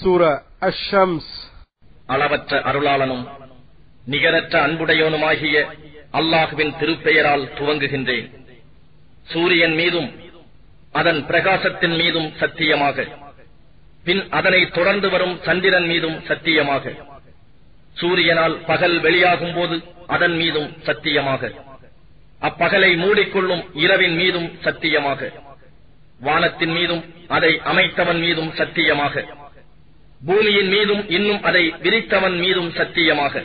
சூர அஷம்ஸ். அளவற்ற அருளாளனும் நிகரற்ற அன்புடையவனுமாகிய அல்லாஹுவின் திருப்பெயரால் துவங்குகின்றேன். சூரியன் மீதும் அதன் பிரகாசத்தின் மீதும் சத்தியமாக. பின் அதனை தொடர்ந்து வரும் சந்திரன் மீதும் சத்தியமாக. சூரியனால் பகல் வெளியாகும் போது அதன் மீதும் சத்தியமாக. அப்பகலை மூடிக்கொள்ளும் இரவின் மீதும் சத்தியமாக. வானத்தின் மீதும் அதை அமைத்தவன் மீதும் சத்தியமாக. பூமியின் மீதும் இன்னும் அதை விரித்தவன் மீதும் சத்தியமாக.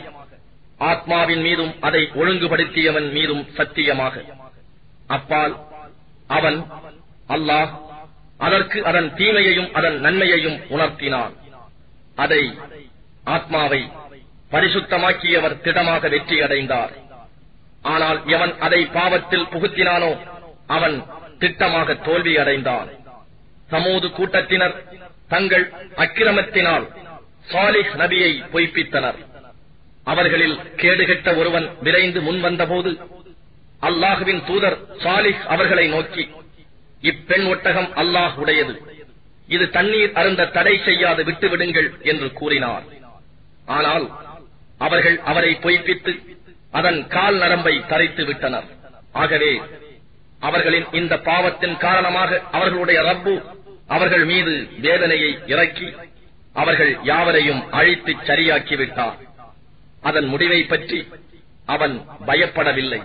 ஆத்மாவின் மீதும் அதை ஒழுங்குபடுத்தியவன் மீதும் சத்தியமாக. அப்பால் அவன் அல்லாஹ் அதற்கு அதன் தீமையையும் அதன் நன்மையையும் உணர்த்தினான். அதை ஆத்மாவை பரிசுத்தமாக்கியவர் திடமாக வெற்றி அடைந்தார் ஆனால் எவன் அதை பாவத்தில் புகுத்தினானோ அவன் திட்டமாக தோல்வி அடைந்தான் சமூது கூட்டத்தினர் தங்கள் அக்கிரமத்தினால் சாலிஹ் நபியை பொய்ப்பித்தனர். அவர்களில் கேடுகெட்ட ஒருவன் விரைந்து முன்வந்தபோது அல்லாஹுவின் தூதர் சாலிஹ் அவர்களை நோக்கி இப்பெண் ஒட்டகம் அல்லாஹ் உடையது. இது தண்ணீர் அருந்த தடை செய்யாது விட்டுவிடுங்கள் என்று கூறினார். ஆனால் அவர்கள் அவரை பொய்ப்பித்து அதன் கால் நரம்பை தரைத்து விட்டனர். ஆகவே அவர்களின் இந்த பாவத்தின் காரணமாக அவர்களுடைய ரப்பு அவர்கள் மீது வேதனையை இறக்கி அவர்கள் யாவரையும் அழித்து சரியாக்கிவிட்டார். அதன் முடிவை பற்றி அவன் பயப்படவில்லை.